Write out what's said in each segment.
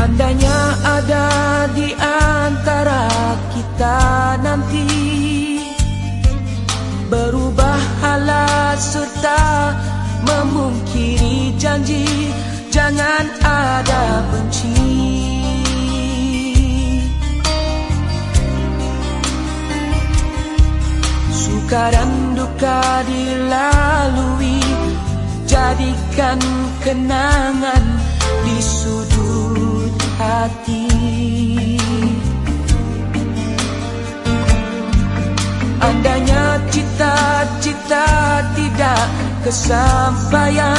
Andanya ada di antara kita nanti. Berubah halat serta memungkiri janji. Jangan ada benci. Suka dan duka dilalui. Jadikan kenangan di sudut hati. Andainya cita-cita tidak kesampaian.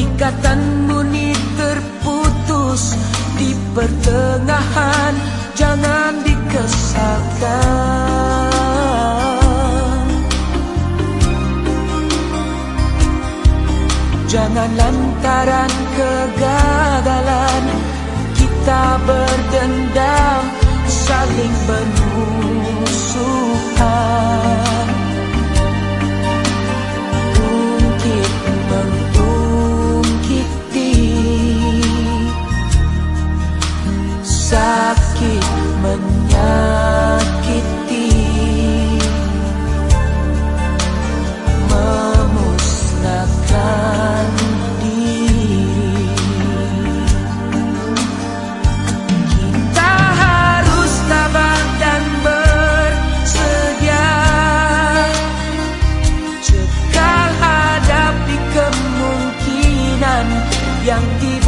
Ikatan murni terputus di pertengahan. Jangan dikesalkan. Jangan Kita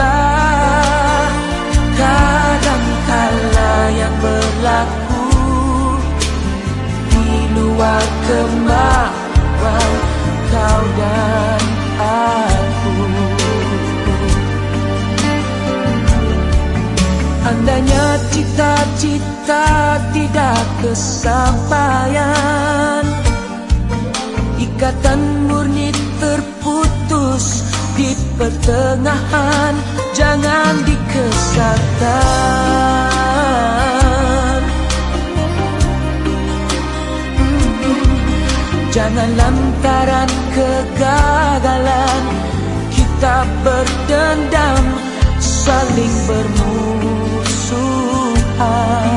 tiba Kadangkala yang berlaku Di luar kemauan kau dan aku. Andainya cita-cita tidak kesampaian Ikatan murni terputus di pertengahan Jangan dikesalkan Jangan lantaran kegagalan Kita berdendam saling bermusuhan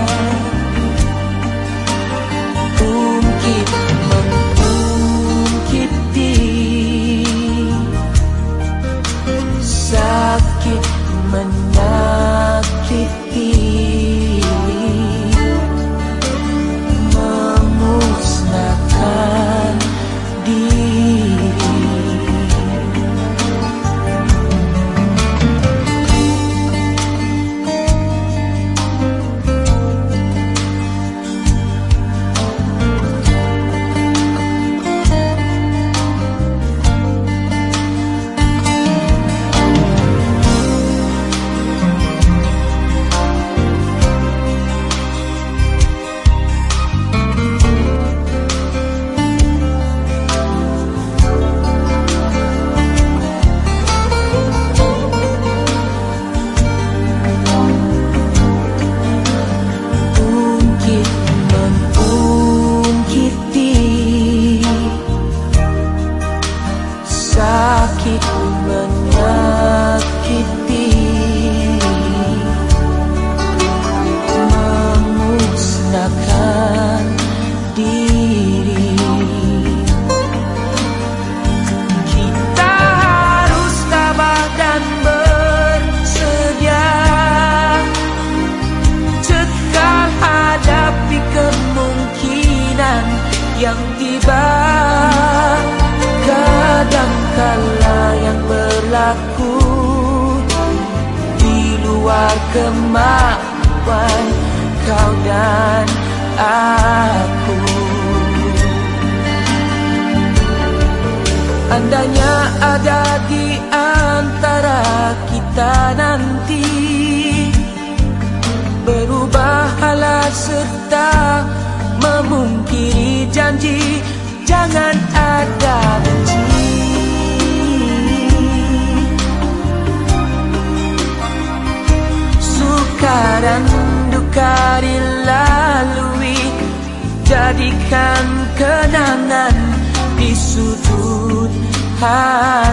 Sakit menyakiti berlaku Di luar kemauan kau dan aku. Andainya ada di antara kita nanti Berubah halat dan duka dilalui Jadikan kenangan di sudut hati